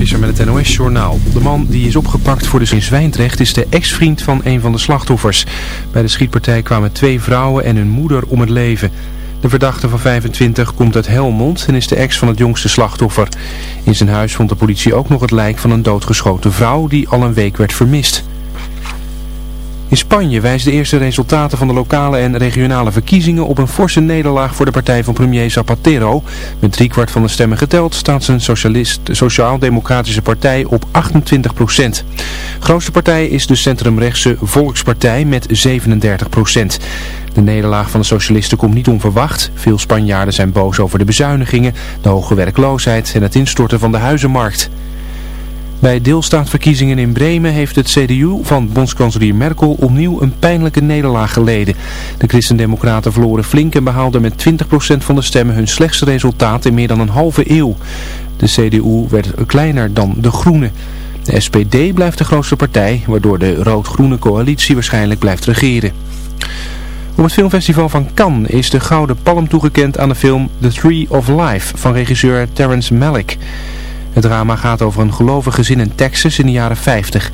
Visser met het NOS-journaal. De man die is opgepakt voor de in Zwijndrecht is de ex-vriend van een van de slachtoffers. Bij de schietpartij kwamen twee vrouwen en hun moeder om het leven. De verdachte van 25 komt uit Helmond en is de ex van het jongste slachtoffer. In zijn huis vond de politie ook nog het lijk van een doodgeschoten vrouw die al een week werd vermist. In Spanje wijzen de eerste resultaten van de lokale en regionale verkiezingen op een forse nederlaag voor de partij van premier Zapatero. Met driekwart van de stemmen geteld staat zijn sociaal-democratische partij op 28 procent. Grootste partij is de centrumrechtse Volkspartij met 37 procent. De nederlaag van de socialisten komt niet onverwacht. Veel Spanjaarden zijn boos over de bezuinigingen, de hoge werkloosheid en het instorten van de huizenmarkt. Bij deelstaatverkiezingen in Bremen heeft het CDU van bondskanselier Merkel opnieuw een pijnlijke nederlaag geleden. De christendemocraten verloren flink en behaalden met 20% van de stemmen hun slechtste resultaat in meer dan een halve eeuw. De CDU werd kleiner dan de Groenen. De SPD blijft de grootste partij, waardoor de rood-groene coalitie waarschijnlijk blijft regeren. Op het filmfestival van Cannes is de Gouden Palm toegekend aan de film The Tree of Life van regisseur Terrence Malick. Het drama gaat over een gelovig gezin in Texas in de jaren 50.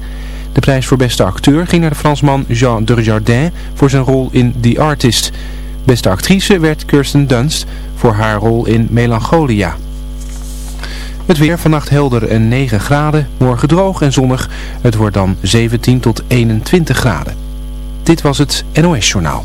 De prijs voor beste acteur ging naar de Fransman Jean Dujardin voor zijn rol in The Artist. Beste actrice werd Kirsten Dunst voor haar rol in Melancholia. Het weer vannacht helder en 9 graden, morgen droog en zonnig. Het wordt dan 17 tot 21 graden. Dit was het NOS Journaal.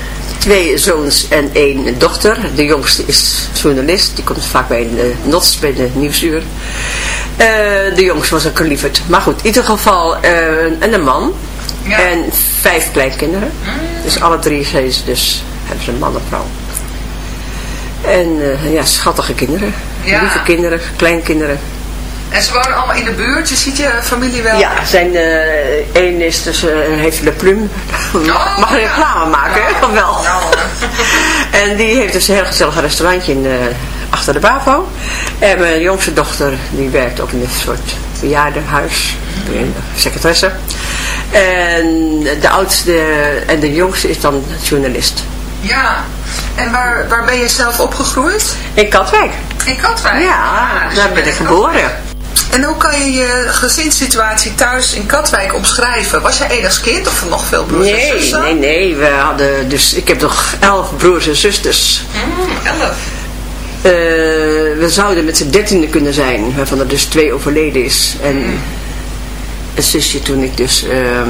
twee zoons en één dochter. De jongste is journalist. Die komt vaak bij de NOTS, bij de Nieuwsuur. Uh, de jongste was een kalieverd. Maar goed, in ieder geval uh, en een man. En vijf kleinkinderen. Mm. Dus alle drie zijn ze dus, hebben ze een man en vrouw. En uh, ja, schattige kinderen. Lieve kinderen, kleinkinderen. En ze wonen allemaal in de buurt? Je ziet je familie wel? Ja, zijn, één is dus, heeft de plum. Oh, Mag een reclame maken, ja. hè? wel. Ja, en die heeft dus een heel gezellig restaurantje in, achter de BAVO. En mijn jongste dochter, die werkt ook in een soort bejaardenhuis. Een secretaresse. En de oudste en de jongste is dan journalist. Ja. En waar, waar ben je zelf opgegroeid? In Katwijk. In Katwijk? Ja, Ah, dus daar ben ik geboren. En hoe kan je je gezinssituatie thuis in Katwijk omschrijven? Was jij enig kind of nog veel broers en Nee, zussen? nee, nee. We hadden dus, ik heb nog elf broers en zusters. Mm, elf. Eh, we zouden met z'n dertiende kunnen zijn, waarvan er dus twee overleden is. En een zusje toen ik dus, ehm,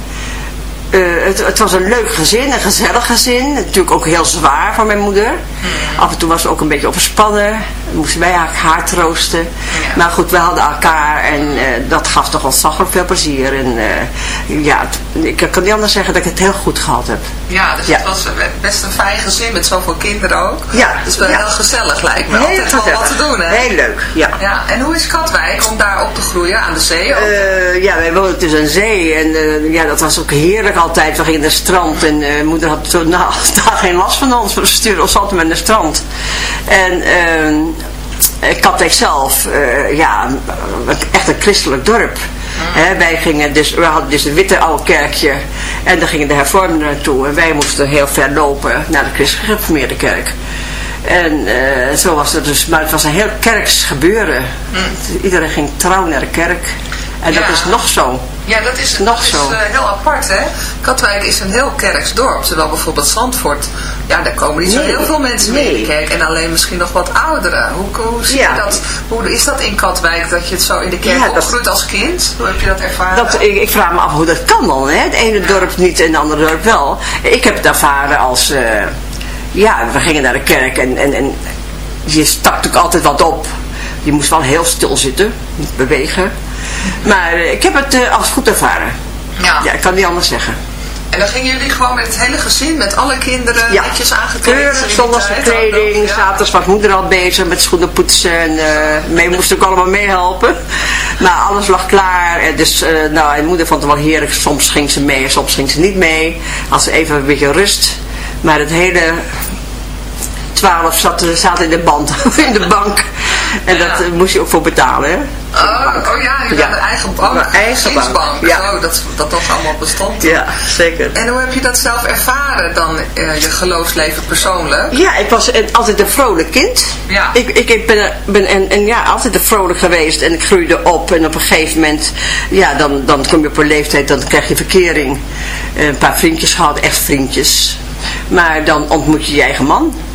eh, het, het was een leuk gezin, een gezellig gezin. Natuurlijk ook heel zwaar voor mijn moeder. Af en toe was ze ook een beetje overspannen. Moesten wij haar, haar troosten. Ja. Maar goed, we hadden elkaar en eh, dat gaf toch ontzaglijk veel plezier. En eh, ja, het- ik kan niet anders zeggen dat ik het heel goed gehad heb. ja, dus ja. het was best een fijn gezin met zoveel kinderen ook. Ja, Het is wel ja. heel gezellig lijkt me. Altijd wel wat te doen, hè? Heel leuk, ja. Ja, en hoe is Katwijk om daar op te groeien aan de zee? ook? Eh, ja, wij woonden tussen een zee en ja, dat was ook heerlijk altijd. We gingen naar het strand en moeder had zo nou, daar geen last van ons. We stuurden ons altijd naar het strand. En ehm Katwijk zelf, eh, ja, echt een christelijk dorp. Hè, wij gingen dus, we hadden dus een witte oude kerkje en daar gingen de hervormden naartoe. En wij moesten heel ver lopen naar de christelijk gereformeerde kerk. En eh, zo was het dus, maar het was een heel kerks gebeuren. Iedereen ging trouw naar de kerk. En dat is nog zo. Ja, dat is, Nog dat is zo. eh, heel apart, hè? Katwijk is een heel kerks dorp. Terwijl bijvoorbeeld Zandvoort, ja, daar komen niet zo Nee. heel veel mensen meer in de kerk. En alleen misschien nog wat ouderen. Hoe, hoe zie Ja. je dat? Hoe is dat in Katwijk, dat je het zo in de kerk Ja, dat- opgroeit als kind? Hoe heb je dat ervaren? Dat, ik, ik vraag me af hoe dat kan dan. Hè? Het ene dorp niet en het andere dorp wel. Ik heb het ervaren als... eh, ja, we gingen naar de kerk en, en, en je stak natuurlijk altijd wat op. Je moest wel heel stil zitten, niet bewegen. Maar eh, ik heb het eh, als goed ervaren. ja. Ja, ik kan niet anders zeggen. En dan gingen jullie gewoon met het hele gezin, met alle kinderen, Ja, netjes aangekleed. keurig, ook nog, kleding. ja. Zaterdags was moeder al bezig met schoenen poetsen. En eh mee moest ook allemaal meehelpen. Maar alles lag klaar. En dus, nou, en moeder vond het wel heerlijk. Soms ging ze mee, soms ging ze niet mee. Als ze even een beetje rust. Maar het hele twaalf zat, zaten in de band, in de bank. En Ja. dat eh, moest je ook voor betalen, hè? Oh, oh ja, je Ja. had een eigen bank. Een eigen bank, ja. Oh, dat, dat toch allemaal bestond. Ja, zeker. En hoe heb je dat zelf ervaren dan, eh, je geloofsleven persoonlijk? Ja, ik was een- altijd een vrolijk kind. Ja. Ik, ik, ik ben, ben en, en ja, altijd een vrolijk geweest en ik groeide op en op een gegeven moment, ja, dan, dan kom je op een leeftijd, dan krijg je verkering. Een paar vriendjes gehad, echt vriendjes. Maar dan ontmoet je je eigen man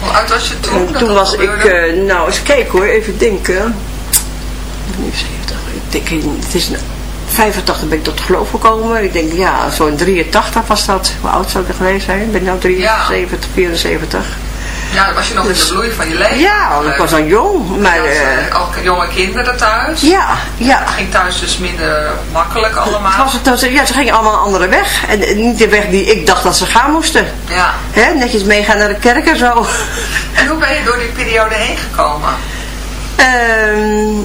Hoe oud was je toen? En toen was ik, eh, nou eens kijken hoor, even denken. Nu 70, ik denk, het is 85 ben ik tot geloof gekomen. Ik denk, ja, zo'n 83 was dat. Hoe oud zou ik er geweest zijn? Ik ben nu 73, 74. Ja, dan was je nog in de bloei van je leven. Ja, want ik was dan jong. Maar had, eh, eh, ook jonge kinderen thuis. ja, ja. Het ging thuis dus minder makkelijk Het allemaal. was het, was- ja, ze gingen allemaal een andere weg. En niet de weg die ik dacht dat ze gaan moesten. Ja. Hè, netjes meegaan naar de kerk en zo. En hoe ben je door die periode heen gekomen? Ehm,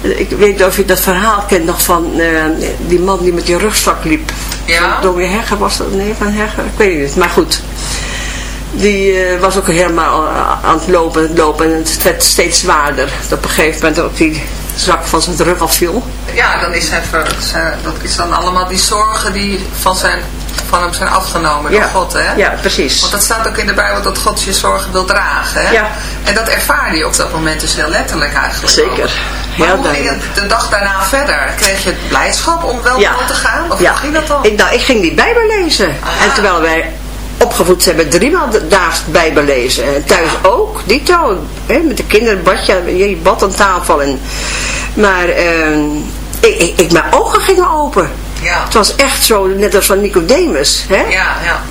Ik weet niet of je dat verhaal kent nog van uh, die man die met die rugzak liep. Ja? Dominee Hegger was dat? Nee, van Hegger? Ik weet niet. Maar goed. Die uh, was ook helemaal aan het lopen, het lopen en het werd steeds zwaarder. Dat op een gegeven moment ook die zak van zijn rug afviel. Ja, dan is hij, dat is dan allemaal die zorgen die van zijn van hem zijn afgenomen door God, hè? Ja, precies. Want dat staat ook in de Bijbel dat God je zorgen wil dragen, hè? Ja. En dat ervaarde je op dat moment dus heel letterlijk eigenlijk Zeker. Maar hoe ging het de dag daarna verder? Kreeg je blijdschap om wel ja. te gaan? Of ja. hoe ging dat dan? Ik, nou, ik ging die Bijbel lezen. En terwijl wij opgevoed zijn met driemaal daags Bijbel lezen. En thuis ook, dito. Hè, met de kinderen bad je, je bad aan tafel. En, maar ik, ik, ik, mijn ogen gingen open. Ja. Het was echt zo, net als van Nicodemus. Hè? Ja, ja.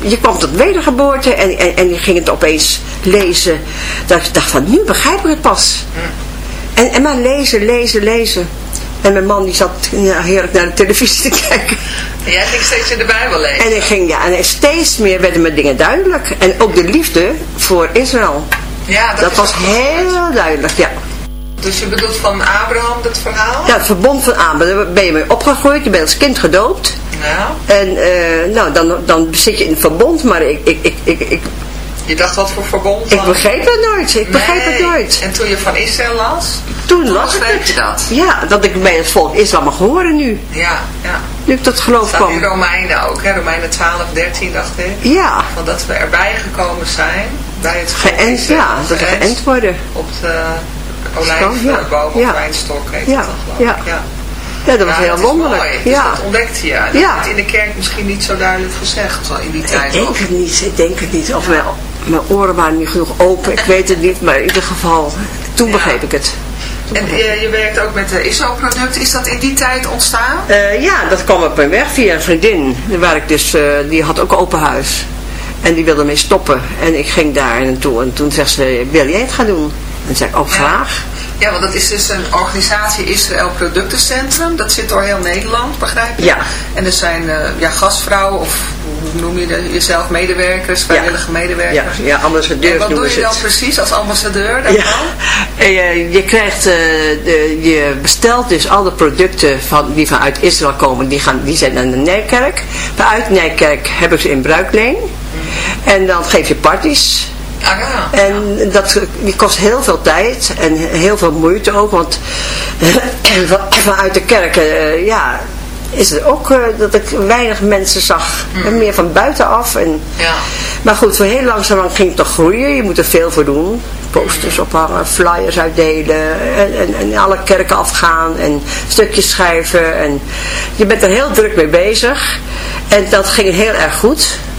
Je kwam tot wedergeboorte en, en, en je ging het opeens lezen. Dat ik dacht van, nu begrijp ik het pas. Hm. En, en maar lezen, lezen, lezen. En mijn man die zat ja, heerlijk naar de televisie te kijken. En jij ging steeds in de Bijbel lezen? En ik ging, ja, en steeds meer werden me dingen duidelijk. En ook de liefde voor Israël. Ja, dat, dat was heel duidelijk, ja. Dus je bedoelt van Abraham dat verhaal? Ja, het verbond van Abraham. Daar ben je mee opgegroeid, je bent als kind gedoopt. Ja. En uh, nou, dan, dan zit je in het verbond, maar ik, ik, ik, ik, ik je dacht wat voor verbond Ik begreep het nooit, ik begreep het nooit. En toen je van Israël las? Toen, las ik het. je dat? Ja, dat ik bij het volk Israël mag horen nu. Ja, ja. Nu ik dat geloof kwam. in Romeinen ook, hè? Romeinen 12, 13 dacht ik. Ja. Want dat we erbij gekomen zijn bij het volk Geënt, ja, dat we geënt worden. Op de olijfboom ja. of wijnstok heet ja. dat Ja. ja. Ja, dat was heel wonderlijk. Mooi. Dus ja. dat ontdekte je. Dat ja. in de kerk misschien niet zo duidelijk gezegd in die tijd. Ik denk het niet, ik denk het niet. Of mijn oren waren niet genoeg open, ik weet het niet, maar in ieder geval, toen begreep ik het. en je, je, werkt ook met de ISO-producten, is dat in die tijd ontstaan? Uh, ja, dat kwam op mijn weg via een vriendin, waar ik dus, uh, die had ook open huis. En die wilde mee stoppen. En ik ging daar naartoe en toen zegt ze, wil jij het gaan doen? En zei ik, ook graag. Ja, want dat is dus een organisatie Israël Productencentrum. Dat zit door heel Nederland, begrijp je? Ja. En er zijn uh, ja, gastvrouwen of hoe noem je dat, jezelf medewerkers, vrijwillige ja. medewerkers. Ja, ja ambassadeurs En wat doe je dan precies als ambassadeur daarvan? Ja. Je, je krijgt, uh, de, je bestelt dus alle producten van, die vanuit Israël komen, die, gaan, die zijn naar de Nijkerk. Vanuit Nijkerk heb ik ze in bruikleen. En dan geef je parties. En dat kost heel veel tijd en heel veel moeite ook, want vanuit de kerk, uh, ja, is het ook uh, dat ik weinig mensen zag. Mm. Meer van buitenaf. En, ja. Maar goed, voor heel langzaam ging het toch groeien. Je moet er veel voor doen. Posters ophangen, flyers uitdelen. En, en, en, alle kerken afgaan. En stukjes schrijven. En je bent er heel druk mee bezig. En dat ging heel erg goed.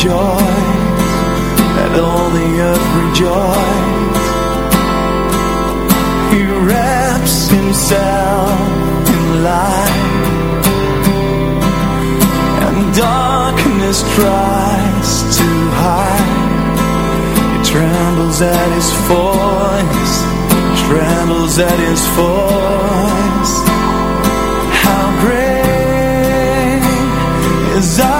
Rejoice, let all the earth rejoice. He wraps himself in light, and darkness tries to hide. He trembles at his voice, trembles at his voice. How great is our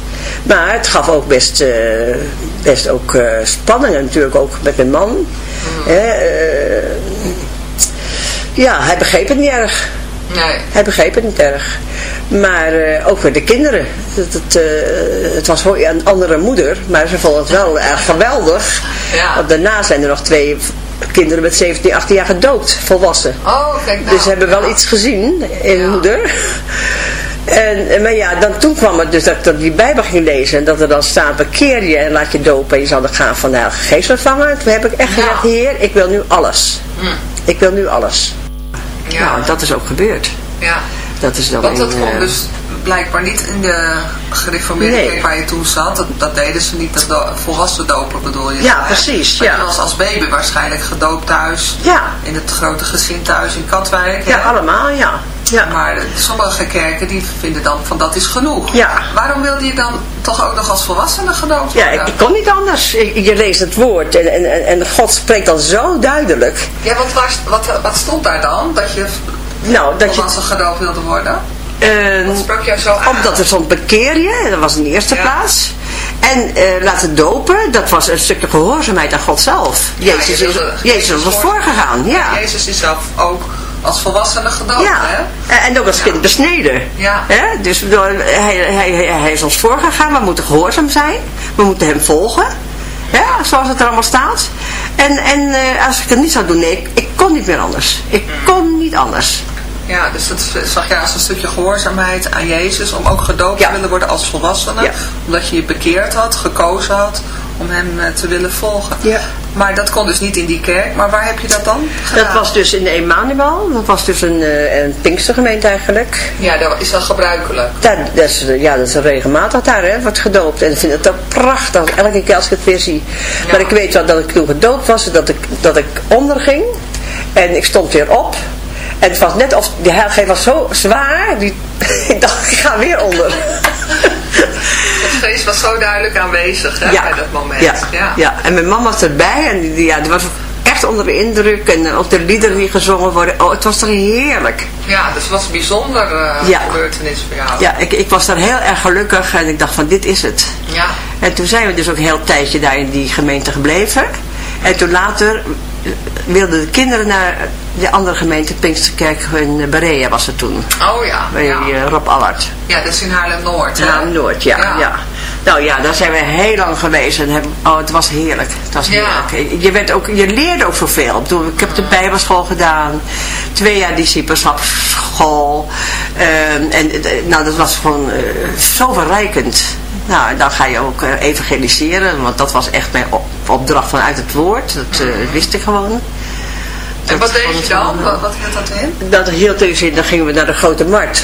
Maar het gaf ook best, eh, best ook eh, spanningen natuurlijk ook met mijn man. Eh, ja, hij begreep het niet erg. Nee. Hij begreep het niet erg. Maar ook voor de kinderen. Het, het, eh, het was een andere moeder, maar ze vonden het wel erg geweldig. Ja. Want daarna zijn er nog twee kinderen met 17, 18 jaar gedoopt, volwassen. Oh, kijk nou. dus ze hebben wel ja. iets gezien in Ja. moeder. En, maar ja, dan, toen kwam het dus dat ik dan die Bijbel ging lezen. En dat er dan staat, bekeer je en laat je dopen. En je zal de gaan van de Heilige Geest ontvangen. Toen heb ik echt Ja. gezegd, Heer, ik wil nu alles. Hm. Ik wil nu alles. Ja. Nou, dat is ook gebeurd. ja. Dat is dan Want dat een, kon eh, dus blijkbaar niet in de gereformeerde Nee. kerk waar je toen zat. Dat, dat deden ze niet, dat do- volwassen dopen bedoel je? Ja, hè? precies, Maar ja. je was als baby waarschijnlijk gedoopt thuis. Ja. In het grote gezin thuis in Katwijk. Ja, hè? allemaal, ja. ja. Maar sommige kerken die vinden dan van dat is genoeg. Ja. Waarom wilde je dan toch ook nog als volwassene gedoopt Ja, worden? ik, ik kon niet anders. Ik- je leest het woord en, en, en- God spreekt dan zo duidelijk. Ja, want waar, wat, wat stond daar dan? Dat je Nou, dat je... volwassen gedoopt wilde worden? Eh, Wat sprak jou zo aan? omdat er stond bekeer je, dat was in de eerste Ja. plaats. En eh, laten dopen, dat was een stukje gehoorzaamheid aan God zelf. Ja, Jezus, je is, Jezus was voor- voorgegaan, ja. Jezus is zelf ook als volwassene gedoopt, Ja, hè? en ook als kind besneden. Ja. Hè? Dus bedoel, hij, hij, hij, is ons voorgegaan, we moeten gehoorzaam zijn. We moeten hem volgen. Ja, zoals het er allemaal staat. En, en eh, als ik het niet zou doen, nee, ik, ik kon niet meer anders. Ik kon niet anders. Ja, dus dat zag je als een stukje gehoorzaamheid aan Jezus om ook gedoopt Ja. te willen worden als volwassene. Ja. Omdat je je bekeerd had, gekozen had om hem eh, te willen volgen. Ja. Maar dat kon dus niet in die kerk. Maar waar heb je dat dan gedaan? Dat was dus in Emanuel. Dat was dus een, eh, een Pinkstergemeente eigenlijk. Ja, dat is dat gebruikelijk. Daar, dat is, eh, ja, dat is regelmatig daar, hè, wordt gedoopt. En ik vind het ook prachtig, elke keer als ik het weer zie. Maar ik weet wel dat ik toen gedoopt was, dat ik, dat ik onderging. En ik stond weer op. En het was net of, die heilige was zo zwaar, die, ik dacht, ik ga weer onder. Het geest was zo duidelijk aanwezig hè, bij dat moment. Ja, ja. en mijn man was erbij en die, ja, die was echt onder de indruk. En eh, ook de liederen die gezongen worden, oh, het was toch heerlijk. Ja, dus het was een bijzonder eh, Ja. gebeurtenis voor jou. Ja, ik, ik was daar heel erg gelukkig en ik dacht van, dit is het. Ja. En toen zijn we dus ook een heel tijdje daar in die gemeente gebleven. En toen later wilden de kinderen naar de andere gemeente, Pinksterkerk in Berea was het toen. Oh ja. Bij ja. eh, Rob Allard. ja, dus in Haarlem-Noord. hè? Ja, Noord, ja, ja. Nou ja, daar zijn we heel lang geweest en hebben, oh, het was heerlijk. Het was Ja. heerlijk. Je, werd ook, je leerde ook zoveel. Ik, bedoel, ik heb de bijbelschool gedaan, twee jaar discipelschapsschool. ehm, en eh, nou, dat was gewoon eh, zo verrijkend. Nou, dan ga je ook eh, evangeliseren, want dat was echt mijn op- opdracht vanuit het woord. Dat eh, wist ik gewoon. En wat Dat deed je dan? Wat, hield dat in? dat hield dus in, dan gingen we naar de Grote Markt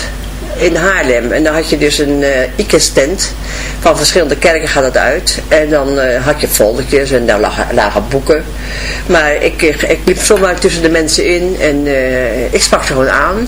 in Haarlem. En dan had je dus een eh IKES-tent. Van verschillende kerken gaat het uit. En dan eh, had je foldertjes en daar lagen, lagen boeken. Maar ik, ik, ik liep zomaar tussen de mensen in en eh, ik sprak ze gewoon aan.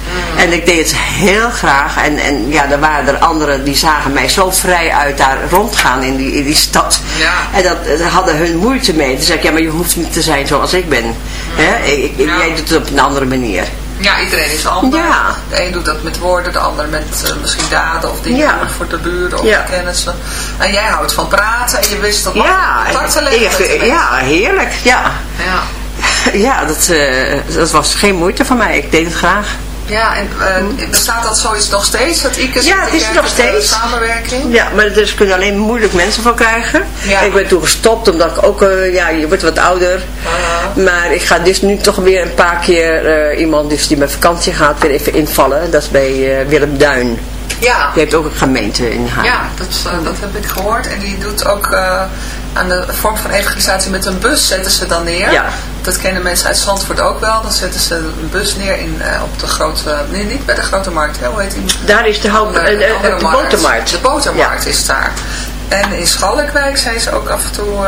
En ik deed het heel graag. En, en ja, er waren er anderen die zagen mij zo vrij uit daar rondgaan in die, in die stad. Ja. En dat, hadden hun moeite mee. Toen zei ik, ja, maar je hoeft niet te zijn zoals ik ben. Hè? Ik, ik- Ja. Jij doet het op een andere manier. Ja, iedereen is anders. Ja. De een doet dat met woorden, de ander met eh, misschien daden of dingen Ja. voor de buren of Ja. de kennissen. En jij houdt van praten en je wist dat Ja, contact te leggen ja, heerlijk. Ja, Ja. ja dat, eh, dat was geen moeite voor mij. Ik deed het graag. Ja, en eh, bestaat dat zoiets nog steeds, dat ICUS Ja, het is nog steeds. samenwerking? Ja, maar er kunnen alleen moeilijk mensen voor krijgen. Ja. Ik ben toen gestopt omdat ik ook, eh, ja, je wordt wat ouder. Maar ik ga dus nu toch weer een paar keer eh, iemand dus die met vakantie gaat weer even invallen. Dat is bij Willem Duin. Ja. Die heeft ook een gemeente in Haarlem. Ja, dat, dat heb ik gehoord. En die doet ook aan de vorm van evangelisatie met een bus zetten ze dan neer. Ja. Dat kennen mensen uit Zandvoort ook wel. Dan zetten ze een bus neer in, eh, op de grote... Nee, niet bij de grote markt. Hè? Hoe heet die? Daar is de, Andere- eh, eh, andere de markt. botermarkt. De botermarkt is daar. En in Schalkwijk zijn ze ook af en toe...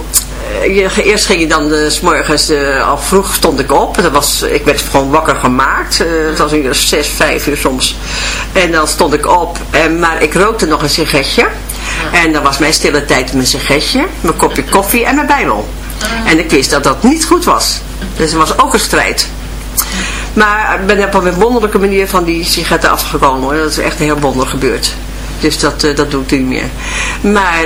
je, eerst ging je dan uh, s morgens uh, al vroeg stond ik op. Dat was, ik werd gewoon wakker gemaakt. Uh, het was een uur zes, vijf uur soms. En dan stond ik op. En, maar ik rookte nog een sigaretje. En dan was mijn stille tijd mijn sigaretje, mijn kopje koffie en mijn bijbel. En ik wist dat dat niet goed was. Dus er was ook een strijd. Maar ik ben op een wonderlijke manier van die sigaretten afgekomen. Hoor. Dat is echt heel wonder gebeurd. Dus dat, dat doe ik niet meer. Maar...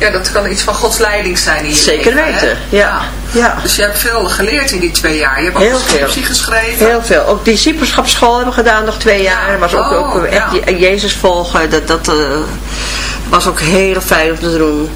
Ja, dat kan iets van Gods leiding zijn in je Zeker leven, weten, ja. ja. Dus je hebt veel geleerd in die twee jaar. Je hebt ook Heel veel. geschreven. Heel veel. Ook discipelschapsschool hebben we gedaan nog twee jaar. was ook, Oh, ook echt ja. Jezus volgen. Dat, dat uh, was ook heel fijn om te doen.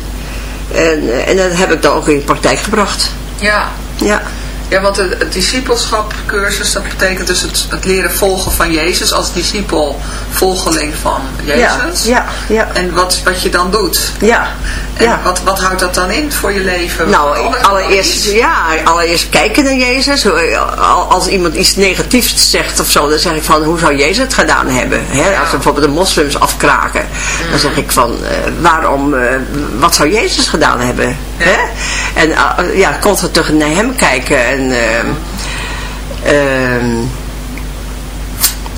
En, uh, en dat heb ik dan ook in de praktijk gebracht. Ja. Ja. Ja, want het, discipelschapcursus, dat betekent dus het, het leren volgen van Jezus als discipel, volgeling van Jezus. Ja, ja, ja. En wat, wat je dan doet. Ja, En ja. wat, wat houdt dat dan in voor je leven? Nou, allereerst, ja, allereerst kijken naar Jezus. Als iemand iets negatiefs zegt of zo, dan zeg ik van, hoe zou Jezus het gedaan hebben? Hè? Als we bijvoorbeeld de moslims afkraken, dan zeg ik van, uh, waarom, uh, wat zou Jezus gedaan hebben? Hè? En uh, ja, constant terug naar hem kijken en...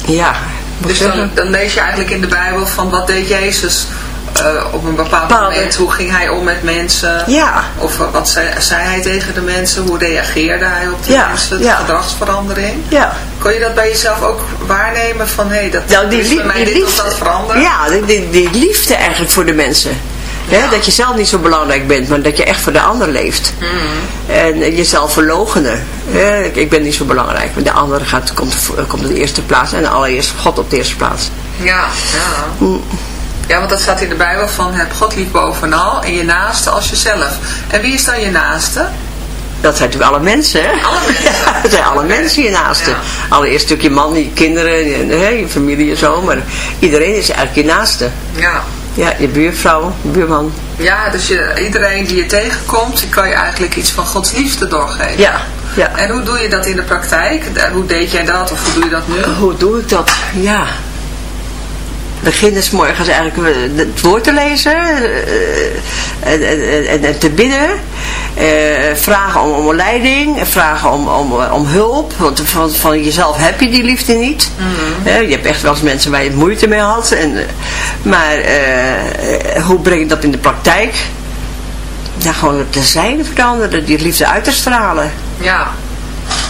ja, Dus dan, dan lees je eigenlijk in de Bijbel van wat deed Jezus uh, op een bepaald Bepaalde. moment. Hoe ging hij om met mensen? Ja. Of uh, wat zei, zei, hij tegen de mensen? Hoe reageerde hij op die ja. mensen? De ja. gedragsverandering? Ja. Kon je dat bij jezelf ook waarnemen van hé, hey, dat nou, die is bij mij die dit of dat veranderen? Ja, die, die, die, liefde eigenlijk voor de mensen. Dat je zelf niet zo belangrijk bent, maar dat je echt voor de ander leeft. Mm. En jezelf verlogenen. Ik, ben niet zo belangrijk, maar de andere gaat, komt, komt op de eerste plaats en allereerst God op de eerste plaats. Ja, ja. Mm. Ja, want dat staat in de Bijbel van heb God lief bovenal en je naaste als jezelf. En wie is dan je naaste? Dat zijn natuurlijk alle mensen, hè? Alle mensen? Ja, dat zijn alle mensen je naaste. Ja. Allereerst stuk je man, je kinderen, je, je familie en zo, maar iedereen is eigenlijk je naaste. Ja. Ja, je buurvrouw, buurman. Ja, dus je, iedereen die je tegenkomt, die kan je eigenlijk iets van Gods liefde doorgeven. Ja, ja. En hoe doe je dat in de praktijk? Hoe deed jij dat of hoe doe je dat nu? Hoe doe ik dat? Ja, beginnen s morgens eigenlijk het woord te lezen. en, en, en, en te bidden. eh, vragen om, om leiding, vragen om, om, om hulp. Want van, van jezelf heb je die liefde niet. Hè, je hebt echt wel eens mensen waar je moeite mee had. En, eh, maar eh, hoe breng je dat in de praktijk? Ja, gewoon te zijn veranderen, die liefde uit te stralen. Ja.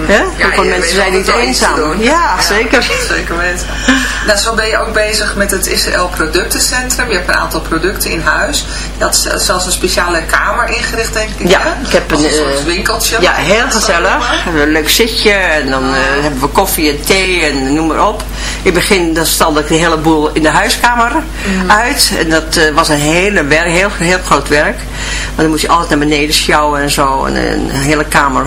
Hè? Ja, mensen zijn niet eenzaam. doen. Ja, zeker. Zeker weten. Nou, zo ben je ook bezig met het Israël Productencentrum. Je hebt een aantal producten in huis. Je had zelfs een speciale kamer ingericht, denk ik. Ja, hè? ik heb een, een soort eh, winkeltje. Ja, heel gezellig. Een leuk zitje en dan eh, hebben we koffie en thee en noem maar op. In het begin dan stalde ik de hele boel in de huiskamer uit. En dat eh, was een hele werk, heel, heel groot werk. Want dan moest je altijd naar beneden sjouwen en zo. En een hele kamer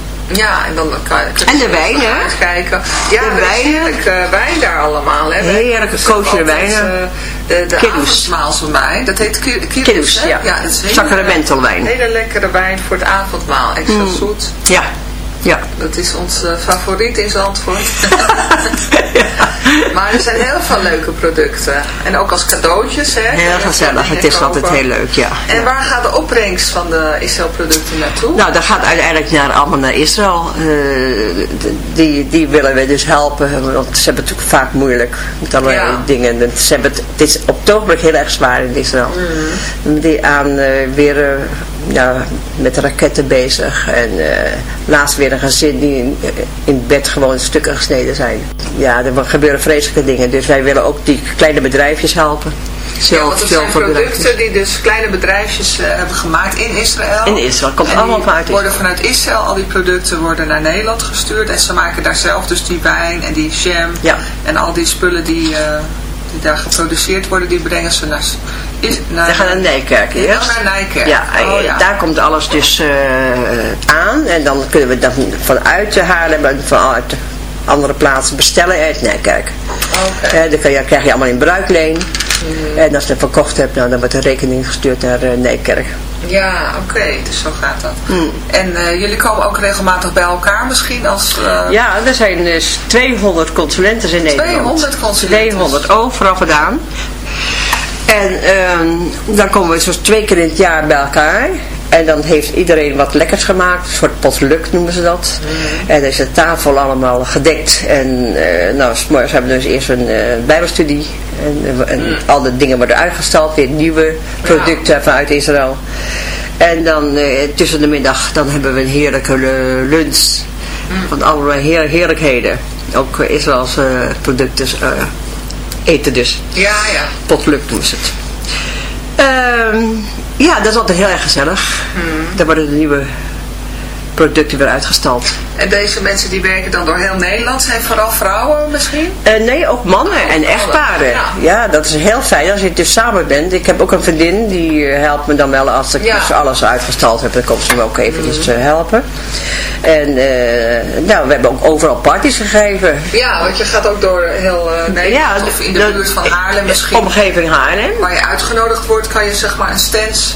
Ja, en dan kan je... En de wijn, hè? Kijken. Ja, De wijnen. eh, wijn daar allemaal, hè? Heerlijke koosje wijnen. eh, de de van mij. Dat heet ki- kiddoes, ja. hele- Sacramentelwijn. Hele lekkere wijn voor het avondmaal. Extra Mm. zoet. Ja, ja. Dat is ons eh, favoriet in Zandvoort. maar er zijn heel veel leuke producten. En ook als cadeautjes, hè? Heel gezellig. Het is altijd heel leuk, ja. En waar gaat de opbrengst van de Israël producten naartoe? Nou, dat gaat uiteindelijk naar, allemaal naar Israël. Eh, die, die willen we dus helpen, want ze hebben het natuurlijk vaak moeilijk met allerlei Ja. dingen. En Ze hebben het, het is op het ogenblik heel erg zwaar in Israël. Die aan eh, weer eh, ja, met raketten bezig. En laatst weer een gezin die in, in bed gewoon stukken gesneden zijn. Ja, er gebeuren vreselijke dingen. Dus wij willen ook die kleine bedrijfjes helpen. Ja, want het zijn producten die dus kleine bedrijfjes eh, hebben gemaakt in Israël. In Israël, komt En allemaal vanuit Israël. worden vanuit Israël, al die producten worden naar Nederland gestuurd. En ze maken daar zelf dus die wijn en die jam. Ja. En al die spullen die, eh, die daar geproduceerd worden, die brengen ze naar... Is, naar We gaan naar Nijkerk Ja, eerst. naar Nijkerk. Ja, Oh, eh, ja. daar komt alles dus eh, aan. En dan kunnen we dan vanuit Haarlem vanuit andere plaatsen bestellen uit Nijkerk. Oké. Eh, dan krijg je allemaal in bruikleen. En als je het verkocht hebt, nou, dan wordt de rekening gestuurd naar eh, Nijkerk. Ja, oké, dus zo gaat dat. Hmm. En eh, jullie komen ook regelmatig bij elkaar misschien als... Ja, er zijn dus 200 consulenten in Nederland. 200 consulenten. 200, overal gedaan. En ehm, dan komen we zo'n twee keer in het jaar bij elkaar. En dan heeft iedereen wat lekkers gemaakt. Een soort potluck noemen ze dat. En dan is de tafel allemaal gedekt. En eh nou, 's morgens hebben we dus eerst een eh, bijbelstudie. En, eh, en al de dingen worden uitgestald. Weer nieuwe producten vanuit Israël. En dan tussen de middag dan hebben we een heerlijke lunch. Van allerlei heer, heerlijkheden. Ook uh, Israëlse producten. eten dus. Ja, ja. Potluck doen ze het. Ehm, ja, dat is altijd heel erg gezellig. Hmm. Daar worden de nieuwe producten weer uitgestald. En deze mensen die werken dan door heel Nederland, zijn vooral vrouwen misschien? Eh, nee, ook mannen en echtparen. ja. Ja. dat is heel fijn als je dus samen bent. Ik heb ook een vriendin, die helpt me dan wel als ik Ja. dus alles uitgestald heb. Dan komt ze me ook eventjes eh, helpen. En eh, nou, we hebben ook overal parties gegeven. Ja, want je gaat ook door heel Nederland of in de buurt van Haarlem misschien. Omgeving Haarlem. Waar je uitgenodigd wordt, kan je zeg maar een stand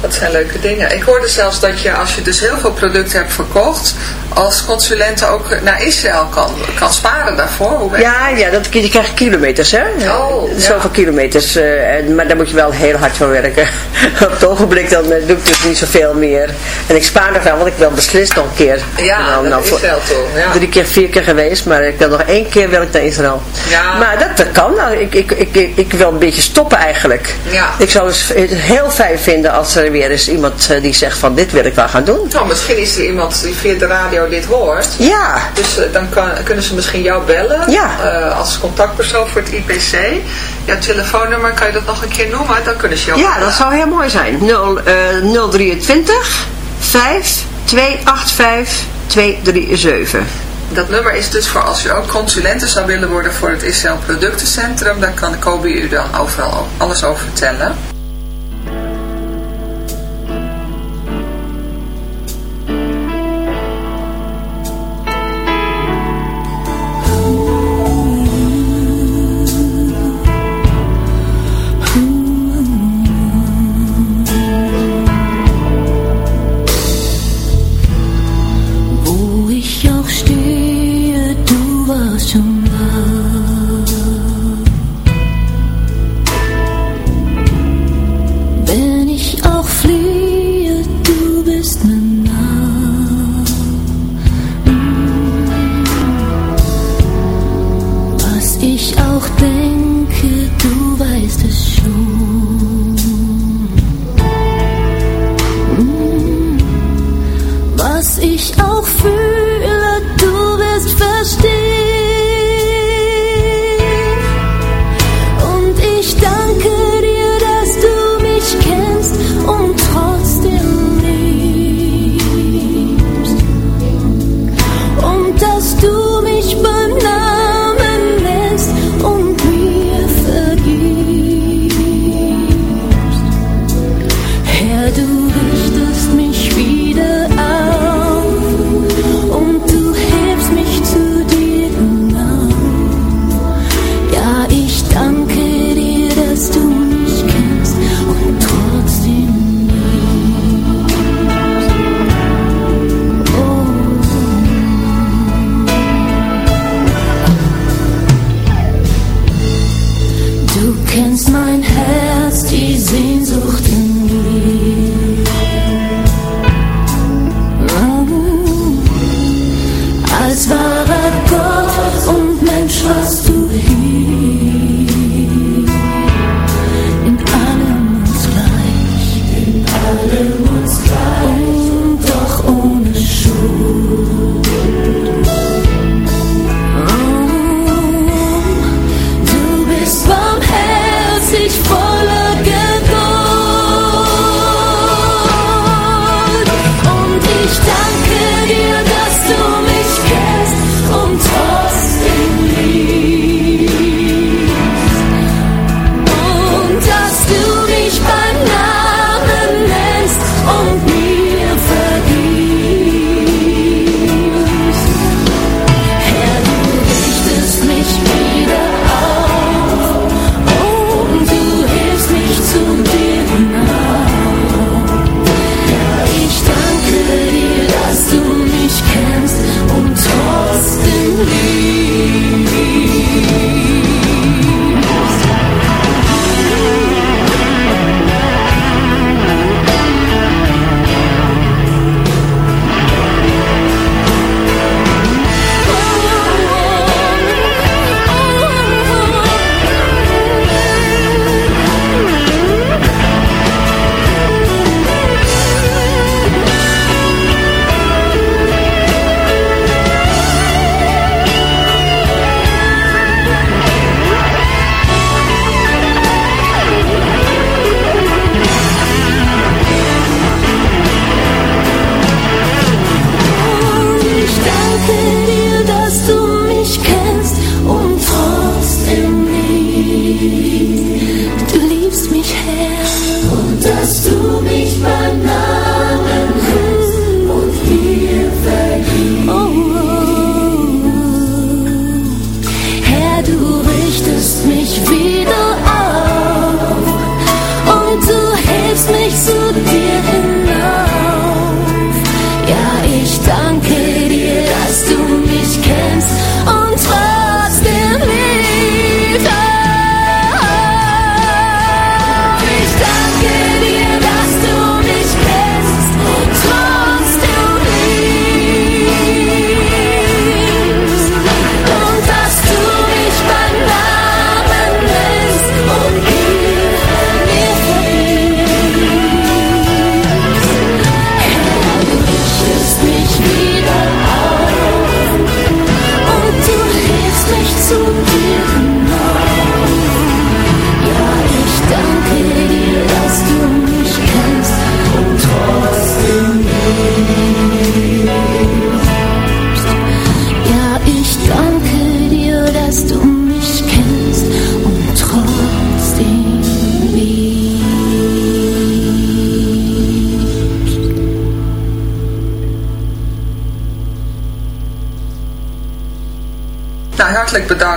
Dat zijn leuke dingen. Ik hoorde zelfs dat je, als je dus heel veel producten hebt verkocht, als consulente ook naar Israël kan, kan sparen daarvoor. Hoe Ja, ja dat, je krijgt kilometers, hè? Oh, ja. Zoveel kilometers. eh, en, maar daar moet je wel heel hard voor werken. Op het ogenblik dan eh, doe ik dus niet zoveel meer. En ik spaar nog wel, want ik wil beslist nog een keer. Ja, Nou, naar nou, Israël toe. Ja. Drie keer, vier keer geweest, maar ik wil nog één keer wil ik naar Israël. Ja. Maar dat, dat kan. Nou, ik, ik, ik, ik, ik wil een beetje stoppen eigenlijk. Ja. Ik zou het heel fijn vinden als er weer eens iemand eh, die zegt van dit wil ik wel gaan doen. Nou, misschien is er iemand die via de radio dit hoort. Ja, Dus eh, dan kan, kunnen ze misschien jou bellen Ja. eh, als contactpersoon voor het IPC. Jouw telefoonnummer, kan je dat nog een keer noemen? Dan kunnen ze jou ja bellen. dat zou heel mooi zijn. 0, eh 023 5 285 237. Dat nummer is dus voor als u ook consulente zou willen worden voor het Israël Productencentrum. Dan kan Kobe u dan overal alles over vertellen. pour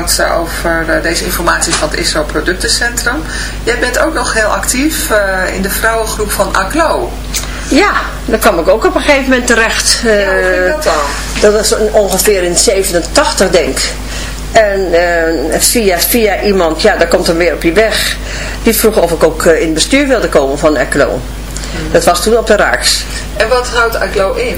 bedankt eh, over eh, deze informatie van het Israël Productencentrum. Jij bent ook nog heel actief in de vrouwengroep van ACLO. Ja, daar kwam ik ook op een gegeven moment terecht. Ja, hoe ging dat dan? Dat was ongeveer in 87, denk ik. En via, via iemand, ja, daar komt er weer op je weg. Die vroeg of ik ook in het bestuur wilde komen van ACLO. Dat was toen op de Raaks. En wat houdt ACLO in?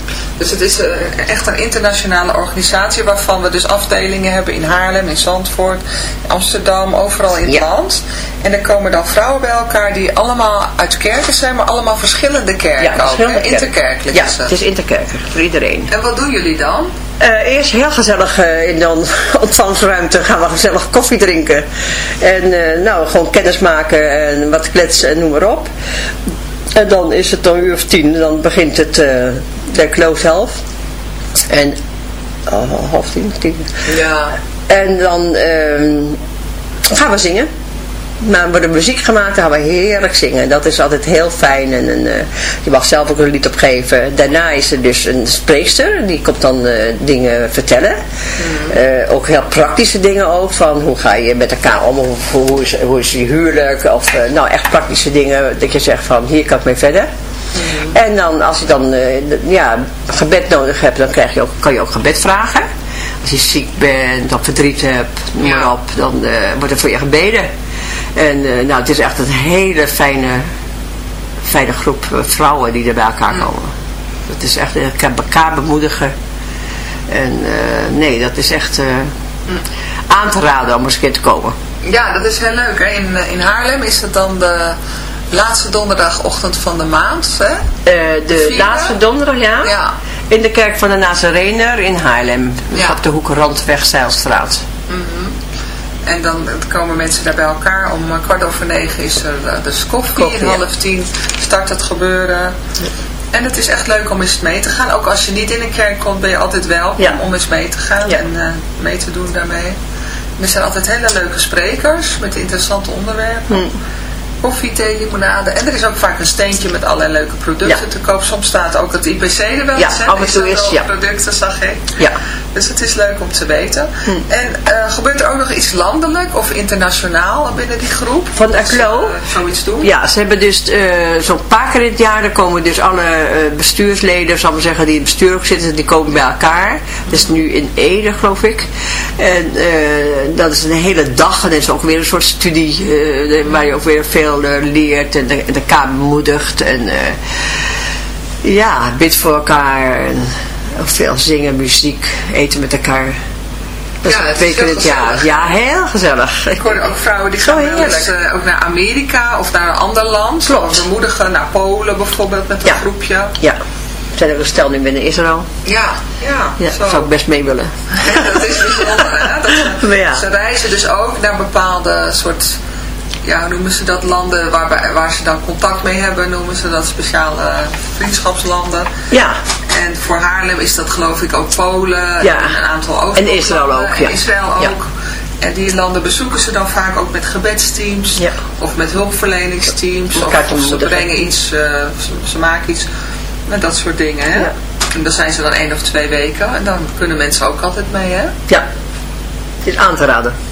Dus het is uh, echt een internationale organisatie waarvan we dus afdelingen hebben in Haarlem, in Zandvoort, Amsterdam, overal in het Ja. land. En er komen dan vrouwen bij elkaar die allemaal uit kerken zijn, maar allemaal verschillende kerken Ja, ook. verschillende. Interkerkelijk Ja, is het. het is interkerkelijk voor iedereen. En wat doen jullie dan? Uh, eerst heel gezellig uh, in de ontvangstruimte gaan we gezellig koffie drinken. En uh, nou, gewoon kennis maken en wat kletsen en noem maar op. En dan is het dan een uur of tien, dan begint het de klo zelf. En oh, half tien, tien. Ja. En dan ehm, gaan we zingen. Maar er wordt muziek gemaakt, dan gaan we heerlijk zingen. Dat is altijd heel fijn. En, en uh, je mag zelf ook een lied opgeven. Daarna is er dus een spreekster. Die komt dan uh, dingen vertellen. Mm. Uh, ook heel praktische dingen ook. Van hoe ga je met elkaar om? Hoe, hoe, is, hoe is je huwelijk? Of nou echt praktische dingen. Dat je zegt van hier kan ik mee verder. Mm. En dan als je dan ja, gebed nodig hebt. Dan krijg je ook, kan je ook gebed vragen. Als je ziek bent of verdriet hebt. Noem maar ja. op. Dan wordt er voor je gebeden. En uh, nou, het is echt een hele fijne, fijne groep vrouwen die er bij elkaar komen. Het is echt elkaar bemoedigen. En nee, dat is echt uh, aan te raden om eens een keer te komen. Ja, dat is heel leuk. Hè? In, in Haarlem is het dan de laatste donderdagochtend van de maand. Hè? de, de laatste donderdag, ja. ja. In de kerk van de Nazarener in Haarlem. Ja. op de hoek Randweg Zeilstraat. Mm -hmm. En dan komen mensen daar bij elkaar. Om kwart over negen is er uh, dus koffie. koffie ja. half tien start het gebeuren. En het is echt leuk om eens mee te gaan. Ook als je niet in een kerk komt, ben je altijd welkom om eens mee te gaan. En uh, mee te doen daarmee. En er zijn altijd hele leuke sprekers met interessante onderwerpen. Hm. Koffie, thee, limonade. En er is ook vaak een steentje met allerlei leuke producten te koop. Soms staat ook het IPC er wel ja, eens. af en toe is, ja. producten, zag ik. Ja. Dus het is leuk om te weten. Hm. En uh, gebeurt er ook nog iets landelijk of internationaal binnen die groep? Van ACLO? Uh, zoiets doen? Ja, ze hebben dus uh, zo'n paar keer in het jaar, dan komen dus alle bestuursleden, zal maar zeggen, die in het bestuur ook zitten, die komen bij elkaar. Dat is nu in Ede, geloof ik. En dat is een hele dag en dat is ook weer een soort studie waar je ook weer veel leert en de, de elkaar bemoedigt. En ja, bid voor elkaar en veel zingen, muziek, eten met elkaar. Dat ja, is in het jaar. Ja, heel gezellig. Ik hoorde ook vrouwen die gaan wel uh, ook naar Amerika of naar een ander land. Klopt. Bemoedigen naar Polen bijvoorbeeld met een ja. groepje. Ja. Zijn er een stel nu binnen Israël? Ja, ja. ja zo. zou ik best mee willen. Ja, dat is bijzonder. Hè? Dat ze, ja. ze reizen dus ook naar bepaalde soort ja, noemen ze dat, landen waar, waar ze dan contact mee hebben, noemen ze dat speciale vriendschapslanden. Ja. En voor Haarlem is dat geloof ik ook Polen ja. en een aantal ook. En Israël ook, ja. En Israël ook. Ja. En die landen bezoeken ze dan vaak ook met gebedsteams ja. of met hulpverleningsteams. Of, of ze brengen iets, uh, ze, ze, maken iets, met dat soort dingen. Hè? Ja. En dan zijn ze dan één of twee weken en dan kunnen mensen ook altijd mee. Hè? Ja, het is aan te raden.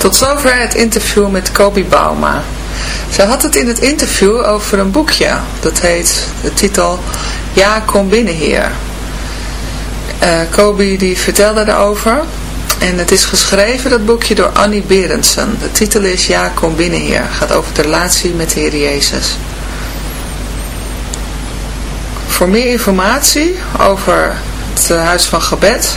Tot zover het interview met Kobi Bauma. Ze had het in het interview over een boekje. Dat heet de titel Ja, kom binnen hier. Uh, Kobi die vertelde erover. En het is geschreven, dat boekje, door Annie Berendsen. De titel is Ja, kom binnen Heer. gaat over de relatie met de Heer Jezus. Voor meer informatie over het eh, Huis van Gebed